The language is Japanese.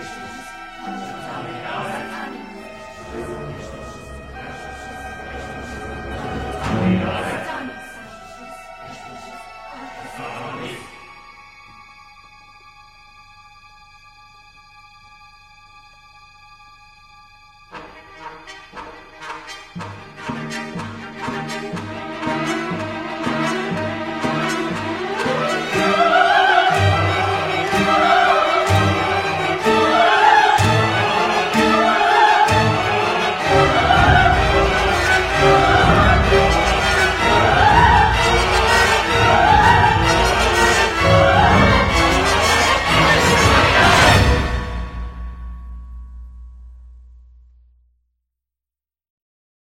Amen.